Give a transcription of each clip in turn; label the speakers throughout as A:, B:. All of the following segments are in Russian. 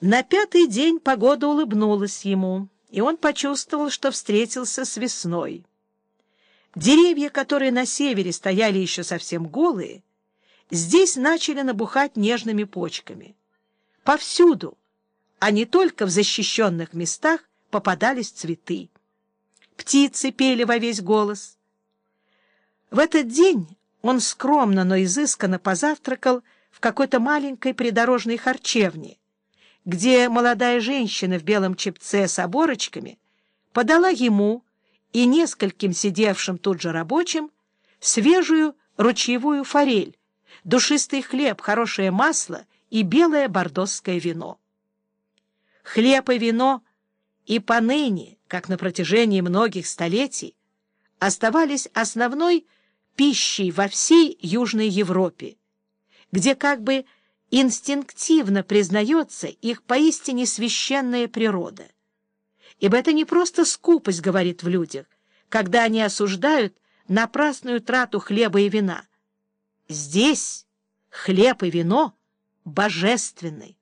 A: На пятый день погода улыбнулась ему, и он почувствовал, что встретился с весной. Деревья, которые на севере стояли еще совсем голые, здесь начали набухать нежными почками. Повсюду, а не только в защищенных местах, попадались цветы. Птицы пели во весь голос. В этот день он скромно, но изысканно позавтракал в какой-то маленькой придорожной харчевне, где молодая женщина в белом чепце с оборочками подала ему и нескольким сидевшим тут же рабочим свежую ручьевую форель, душистый хлеб, хорошее масло и белое бордосское вино. Хлеб и вино и поныне, как на протяжении многих столетий, оставались основной пищей во всей Южной Европе, где как бы инстинктивно признается их поистине священная природа. Ибо это не просто скупость говорит в людях, когда они осуждают напрасную трату хлеба и вина. Здесь хлеб и вино божественны,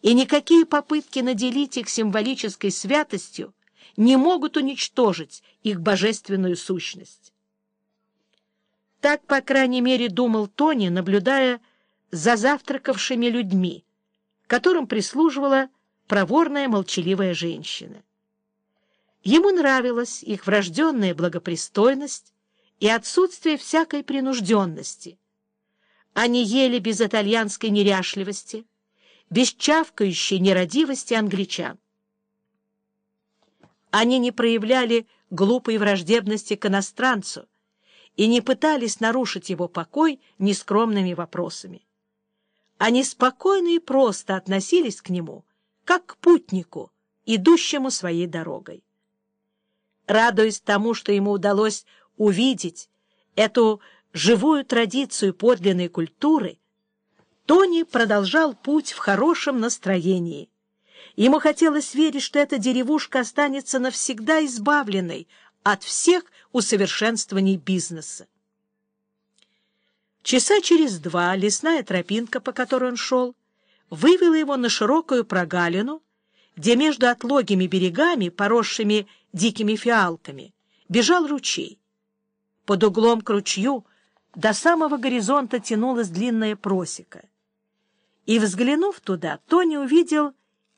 A: и никакие попытки наделить их символической святостью не могут уничтожить их божественную сущность. Так, по крайней мере, думал Тони, наблюдая за завтракавшими людьми, которым прислуживала проворная молчаливая женщина. Ему нравилась их врожденная благопристойность и отсутствие всякой принужденности. Они ели без итальянской неряшливости, без чавкающей нерадивости англичан. Они не проявляли глупой враждебности к иностранцу и не пытались нарушить его покой нескромными вопросами. Они спокойно и просто относились к нему, как к путнику, идущему своей дорогой. Радуясь тому, что ему удалось увидеть эту живую традицию подлинной культуры, Тони продолжал путь в хорошем настроении. Ему хотелось верить, что эта деревушка останется навсегда избавленной от всех усовершенствований бизнеса. Часа через два лесная тропинка, по которой он шел, вывела его на широкую прогалину, где между отлогими берегами, поросшими дикими фиалками, бежал ручей. Под углом к ручью до самого горизонта тянулась длинная просека. И, взглянув туда, Тони увидел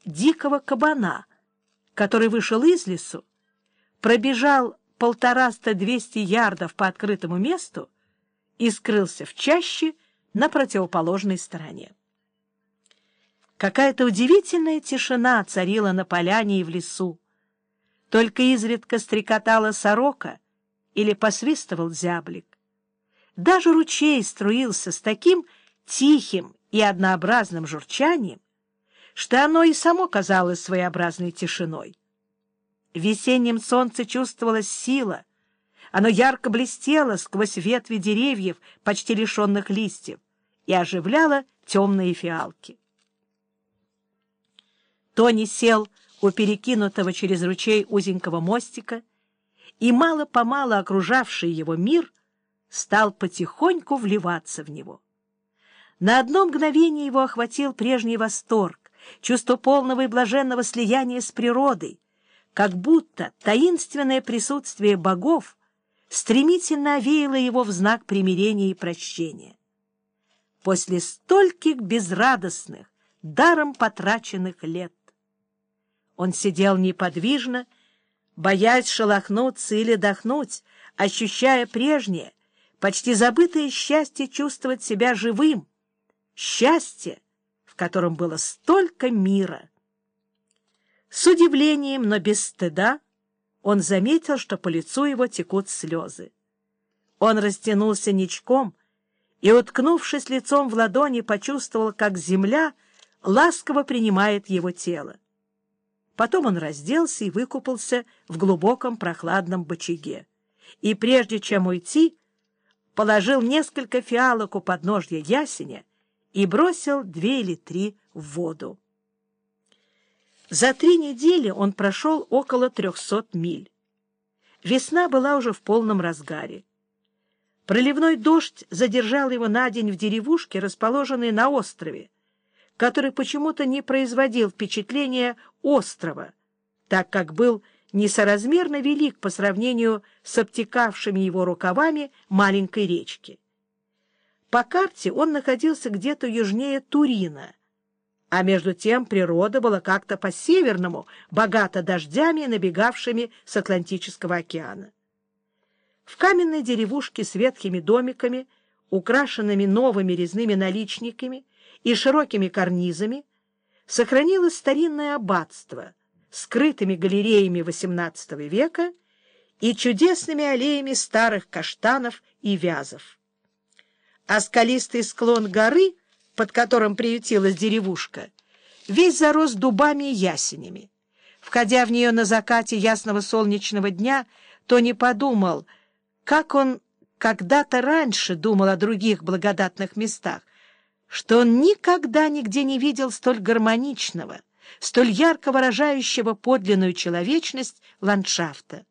A: дикого кабана, который вышел из лесу, пробежал полтораста-двести ярдов по открытому месту и скрылся в чаще на противоположной стороне. Какая-то удивительная тишина царила на поляне и в лесу. Только изредка стрекотала сорока или посвистывал зяблик. Даже ручей струился с таким тихим и однообразным журчанием, что оно и само казалось своеобразной тишиной. В весеннем солнце чувствовалась сила — оно ярко блестело сквозь ветви деревьев, почти лишенных листьев, и оживляло темные фиалки. Тони сел у перекинутого через ручей узенького мостика, и мало-помалу окружавший его мир стал потихоньку вливаться в него. На одно мгновение его охватил прежний восторг, чувство полного и блаженного слияния с природой, как будто таинственное присутствие богов стремительно овеяло его в знак примирения и прощения. После стольких безрадостных, даром потраченных лет. Он сидел неподвижно, боясь шелохнуться или дохнуть, ощущая прежнее, почти забытое счастье чувствовать себя живым, счастье, в котором было столько мира. С удивлением, но без стыда, он заметил, что по лицу его текут слезы. Он растянулся ничком и, уткнувшись лицом в ладони, почувствовал, как земля ласково принимает его тело. Потом он разделся и выкупался в глубоком прохладном бочаге. И прежде чем уйти, положил несколько фиалок у подножья ясеня и бросил две или три в воду. За три недели он прошел около трехсот миль. Весна была уже в полном разгаре. Проливной дождь задержал его на день в деревушке, расположенной на острове, который почему-то не производил впечатления острова, так как был несоразмерно велик по сравнению с обтекавшими его рукавами маленькой речки. По карте он находился где-то южнее Турина, а между тем природа была как-то по-северному, богата дождями, набегавшими с Атлантического океана. В каменной деревушке с ветхими домиками, украшенными новыми резными наличниками и широкими карнизами, сохранилось старинное аббатство — скрытыми галереями XVIII века и чудесными аллеями старых каштанов и вязов. А скалистый склон горы, под которым приютилась деревушка, весь зарос дубами и ясенями. Входя в нее на закате ясного солнечного дня, Тони подумал, как он когда-то раньше думал о других благодатных местах, что он никогда нигде не видел столь гармоничного, столь ярко выражающего подлинную человечность ландшафта.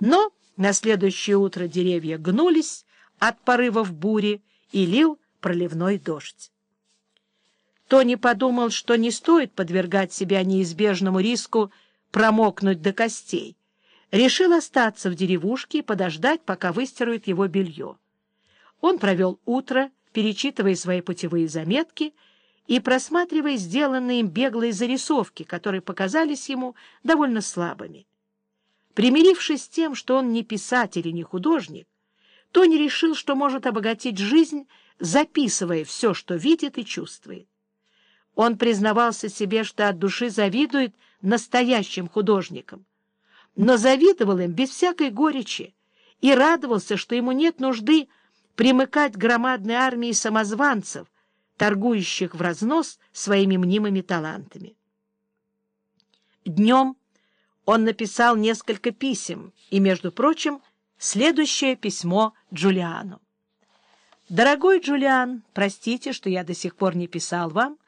A: Но на следующее утро деревья гнулись от порывов бури и лил проливной дождь. Тони подумал, что не стоит подвергать себя неизбежному риску промокнуть до костей. Решил остаться в деревушке и подождать, пока выстирают его белье. Он провел утро, перечитывая свои путевые заметки — и просматривая сделанные им беглые зарисовки, которые показались ему довольно слабыми. Примирившись с тем, что он не писатель и не художник, Тони решил, что может обогатить жизнь, записывая все, что видит и чувствует. Он признавался себе, что от души завидует настоящим художникам, но завидовал им без всякой горечи и радовался, что ему нет нужды примыкать к громадной армии самозванцев, торгующих в разнос своими мнимыми талантами. Днем он написал несколько писем, и, между прочим, следующее письмо Джулиану. «Дорогой Джулиан, простите, что я до сих пор не писал вам,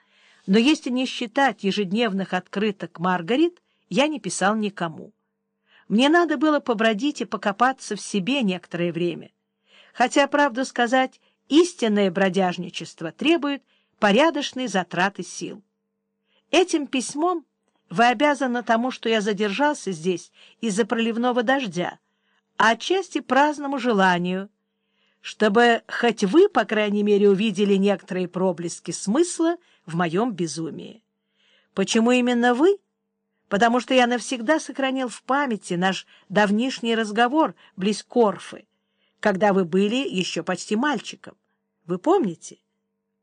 A: но если не считать ежедневных открыток Маргарит, я не писал никому. Мне надо было побродить и покопаться в себе некоторое время. Хотя, правду сказать, Истинное бродяжничество требует порядочной затраты сил. Этим письмом вы обязаны тому, что я задержался здесь из-за проливного дождя, а отчасти праздному желанию, чтобы хоть вы, по крайней мере, увидели некоторые проблески смысла в моем безумии. Почему именно вы? Потому что я навсегда сохранил в памяти наш давнишний разговор близ Корфы, когда вы были еще почти мальчиком. Вы помните?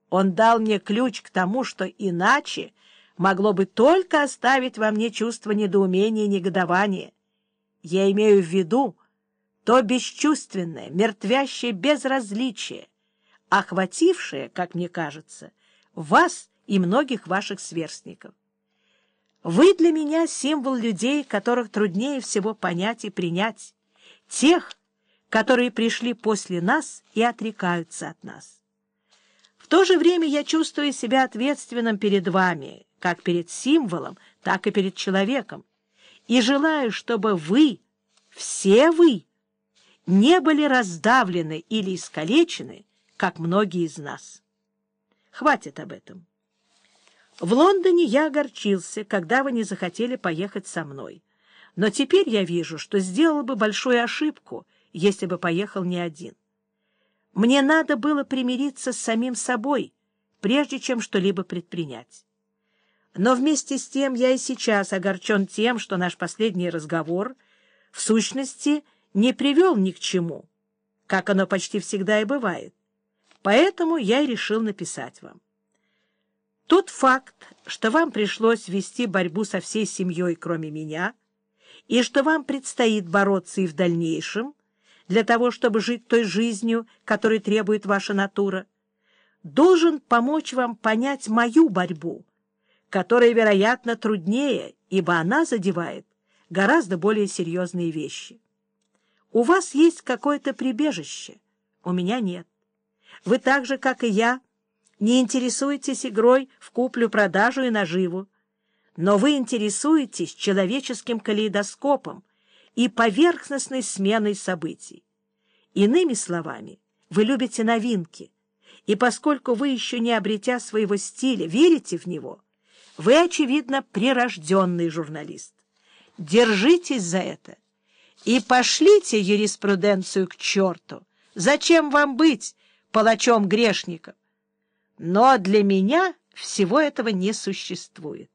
A: Он дал мне ключ к тому, что иначе могло бы только оставить во мне чувство недоумения и негодования. Я имею в виду то бесчувственное, мертвящее безразличие, охватившее, как мне кажется, вас и многих ваших сверстников. Вы для меня символ людей, которых труднее всего понять и принять, тех, которые пришли после нас и отрекаются от нас. В то же время я чувствую себя ответственным перед вами, как перед символом, так и перед человеком, и желаю, чтобы вы, все вы, не были раздавлены или искалечены, как многие из нас. Хватит об этом. В Лондоне я огорчился, когда вы не захотели поехать со мной. Но теперь я вижу, что сделал бы большую ошибку — если бы поехал не один. Мне надо было примириться с самим собой, прежде чем что-либо предпринять. Но вместе с тем я и сейчас огорчен тем, что наш последний разговор, в сущности, не привел ни к чему, как оно почти всегда и бывает. Поэтому я и решил написать вам. Тот факт, что вам пришлось вести борьбу со всей семьей, кроме меня, и что вам предстоит бороться и в дальнейшем, для того, чтобы жить той жизнью, которой требует ваша натура, должен помочь вам понять мою борьбу, которая, вероятно, труднее, ибо она задевает гораздо более серьезные вещи. У вас есть какое-то прибежище, у меня нет. Вы так же, как и я, не интересуетесь игрой в куплю-продажу и наживу, но вы интересуетесь человеческим калейдоскопом, и поверхностной сменой событий. Иными словами, вы любите новинки, И поскольку вы еще не обретя своего стиля, верите в него, вы, очевидно, прирожденный журналист. Держитесь за это и пошлите юриспруденцию к черту. Зачем вам быть палачом грешников? Но для меня всего этого не существует.